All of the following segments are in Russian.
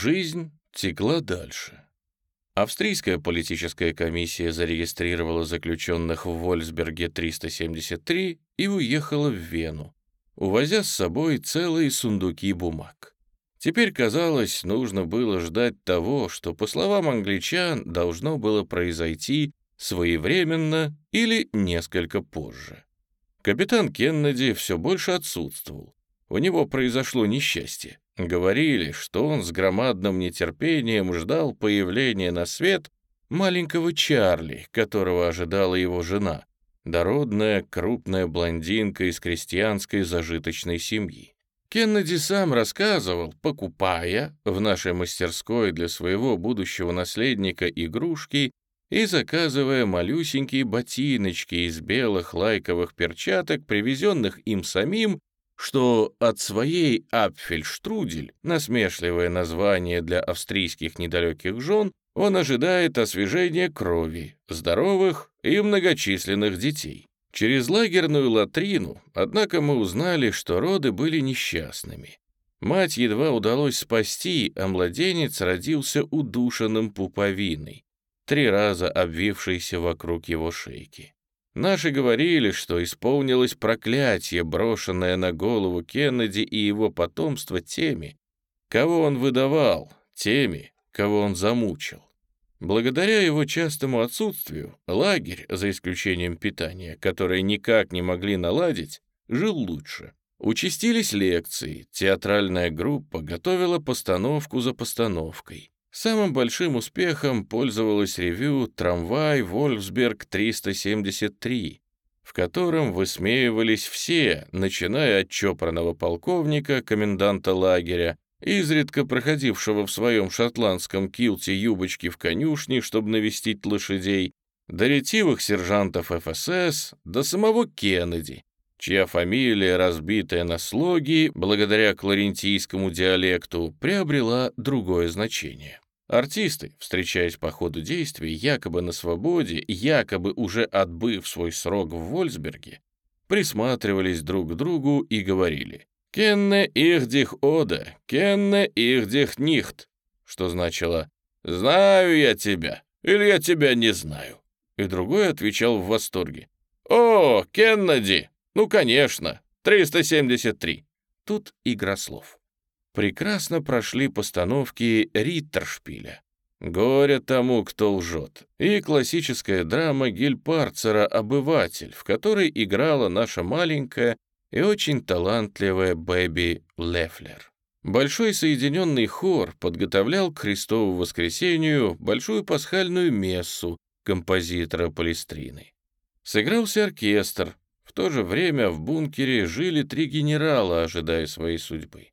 Жизнь текла дальше. Австрийская политическая комиссия зарегистрировала заключенных в Вольсберге 373 и уехала в Вену, увозя с собой целые сундуки бумаг. Теперь, казалось, нужно было ждать того, что, по словам англичан, должно было произойти своевременно или несколько позже. Капитан Кеннеди все больше отсутствовал. У него произошло несчастье. Говорили, что он с громадным нетерпением ждал появления на свет маленького Чарли, которого ожидала его жена, дородная крупная блондинка из крестьянской зажиточной семьи. Кеннеди сам рассказывал, покупая в нашей мастерской для своего будущего наследника игрушки и заказывая малюсенькие ботиночки из белых лайковых перчаток, привезенных им самим что от своей Апфельштрудель, насмешливое название для австрийских недалеких жен, он ожидает освежения крови, здоровых и многочисленных детей. Через лагерную латрину, однако, мы узнали, что роды были несчастными. Мать едва удалось спасти, а младенец родился удушенным пуповиной, три раза обвившейся вокруг его шейки. Наши говорили, что исполнилось проклятие, брошенное на голову Кеннеди и его потомство теми, кого он выдавал, теми, кого он замучил. Благодаря его частому отсутствию, лагерь, за исключением питания, которое никак не могли наладить, жил лучше. Участились лекции, театральная группа готовила постановку за постановкой. Самым большим успехом пользовалось ревю «Трамвай Вольфсберг-373», в котором высмеивались все, начиная от чопорного полковника, коменданта лагеря, изредка проходившего в своем шотландском килте юбочки в конюшне, чтобы навестить лошадей, до ретивых сержантов ФСС, до самого Кеннеди, чья фамилия, разбитая на слоги, благодаря кларентийскому диалекту, приобрела другое значение. Артисты, встречаясь по ходу действий, якобы на свободе, якобы уже отбыв свой срок в Вольсберге, присматривались друг к другу и говорили «Кенне ихдих ода, кенне ихдих нихт», что значило «Знаю я тебя» или «Я тебя не знаю». И другой отвечал в восторге «О, Кеннеди! Ну, конечно, 373». Тут игра слов прекрасно прошли постановки Риттершпиля «Горе тому, кто лжет» и классическая драма Гильпарцера «Обыватель», в которой играла наша маленькая и очень талантливая Бэби Лефлер. Большой соединенный хор подготовлял к Христову воскресению большую пасхальную мессу композитора Палестрины. Сыгрался оркестр. В то же время в бункере жили три генерала, ожидая своей судьбы.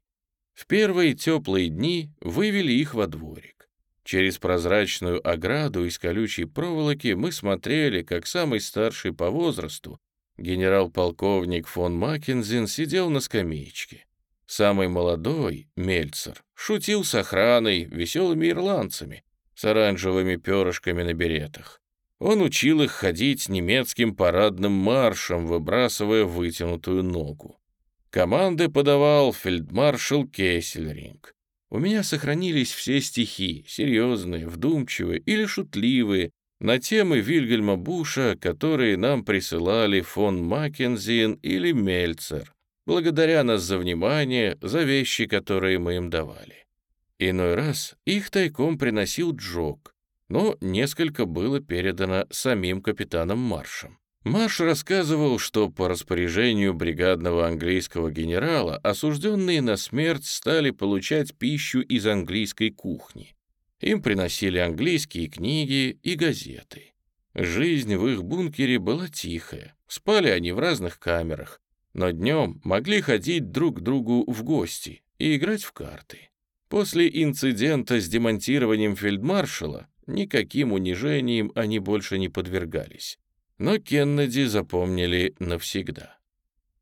В первые теплые дни вывели их во дворик. Через прозрачную ограду из колючей проволоки мы смотрели, как самый старший по возрасту, генерал-полковник фон Маккензин, сидел на скамеечке. Самый молодой, Мельцер, шутил с охраной, веселыми ирландцами, с оранжевыми перышками на беретах. Он учил их ходить немецким парадным маршем, выбрасывая вытянутую ногу. Команды подавал фельдмаршал Кессельринг. У меня сохранились все стихи, серьезные, вдумчивые или шутливые, на темы Вильгельма Буша, которые нам присылали фон Маккензин или Мельцер, благодаря нас за внимание, за вещи, которые мы им давали. Иной раз их тайком приносил Джок, но несколько было передано самим капитаном Маршем. Марш рассказывал, что по распоряжению бригадного английского генерала осужденные на смерть стали получать пищу из английской кухни. Им приносили английские книги и газеты. Жизнь в их бункере была тихая, спали они в разных камерах, но днем могли ходить друг к другу в гости и играть в карты. После инцидента с демонтированием фельдмаршала никаким унижением они больше не подвергались но Кеннеди запомнили навсегда.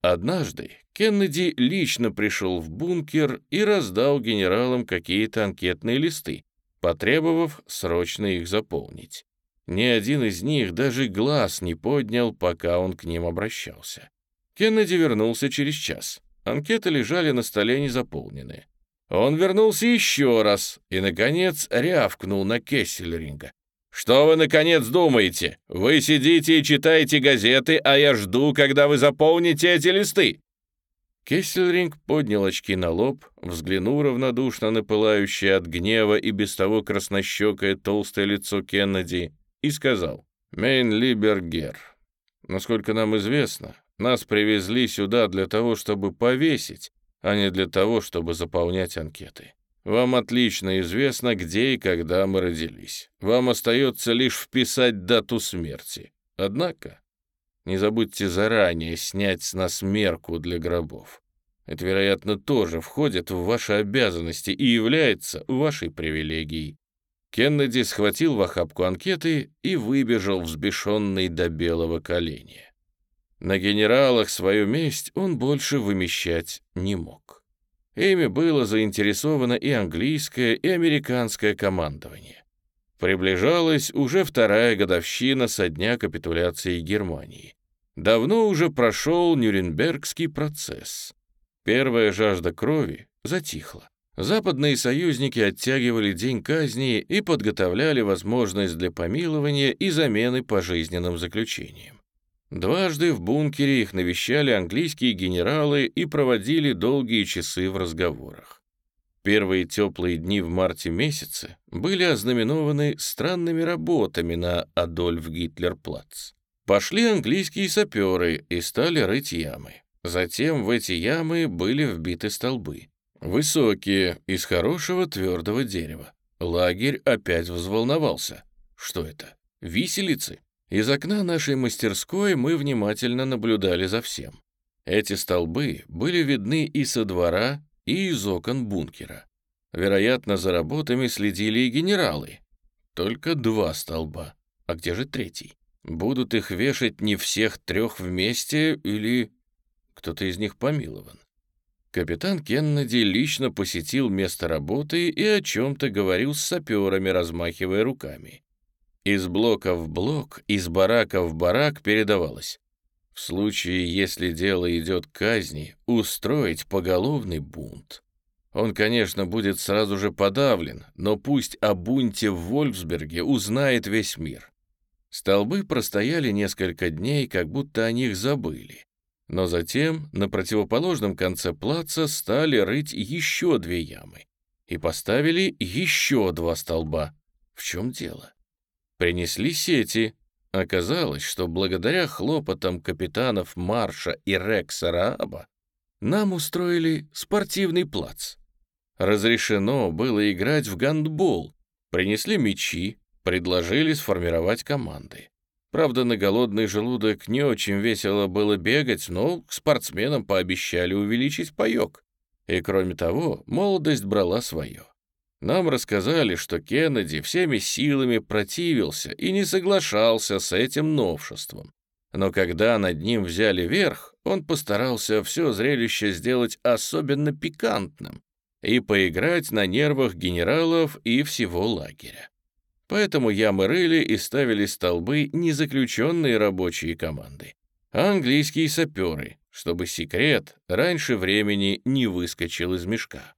Однажды Кеннеди лично пришел в бункер и раздал генералам какие-то анкетные листы, потребовав срочно их заполнить. Ни один из них даже глаз не поднял, пока он к ним обращался. Кеннеди вернулся через час. Анкеты лежали на столе незаполненные. Он вернулся еще раз и, наконец, рявкнул на Кессельринга. «Что вы, наконец, думаете? Вы сидите и читаете газеты, а я жду, когда вы заполните эти листы!» Кессельринг поднял очки на лоб, взглянул равнодушно на пылающее от гнева и без того краснощекое толстое лицо Кеннеди и сказал «Мейн Либергер, насколько нам известно, нас привезли сюда для того, чтобы повесить, а не для того, чтобы заполнять анкеты. Вам отлично известно, где и когда мы родились. Вам остается лишь вписать дату смерти. Однако, не забудьте заранее снять с нас мерку для гробов. Это, вероятно, тоже входит в ваши обязанности и является вашей привилегией. Кеннеди схватил в охапку анкеты и выбежал взбешенный до белого коленя. На генералах свою месть он больше вымещать не мог. Ими было заинтересовано и английское, и американское командование. Приближалась уже вторая годовщина со дня капитуляции Германии. Давно уже прошел Нюрнбергский процесс. Первая жажда крови затихла. Западные союзники оттягивали день казни и подготовляли возможность для помилования и замены пожизненным заключением. Дважды в бункере их навещали английские генералы и проводили долгие часы в разговорах. Первые теплые дни в марте месяце были ознаменованы странными работами на Адольф Гитлер-Плац. Пошли английские саперы и стали рыть ямы. Затем в эти ямы были вбиты столбы. Высокие, из хорошего твердого дерева. Лагерь опять взволновался. Что это? Виселицы? Из окна нашей мастерской мы внимательно наблюдали за всем. Эти столбы были видны и со двора, и из окон бункера. Вероятно, за работами следили и генералы. Только два столба. А где же третий? Будут их вешать не всех трех вместе или кто-то из них помилован? Капитан Кеннеди лично посетил место работы и о чем-то говорил с саперами, размахивая руками. Из блока в блок, из барака в барак передавалось. В случае, если дело идет к казни, устроить поголовный бунт. Он, конечно, будет сразу же подавлен, но пусть о бунте в Вольфсберге узнает весь мир. Столбы простояли несколько дней, как будто о них забыли. Но затем на противоположном конце плаца стали рыть еще две ямы и поставили еще два столба. В чем дело? Принесли сети. Оказалось, что благодаря хлопотам капитанов Марша и Рекса Рааба нам устроили спортивный плац. Разрешено было играть в гандбол. Принесли мячи, предложили сформировать команды. Правда, на голодный желудок не очень весело было бегать, но спортсменам пообещали увеличить паёк. И кроме того, молодость брала свое. Нам рассказали, что Кеннеди всеми силами противился и не соглашался с этим новшеством. Но когда над ним взяли верх, он постарался все зрелище сделать особенно пикантным и поиграть на нервах генералов и всего лагеря. Поэтому ямы рыли и ставили столбы не заключенные рабочие команды, а английские саперы, чтобы секрет раньше времени не выскочил из мешка.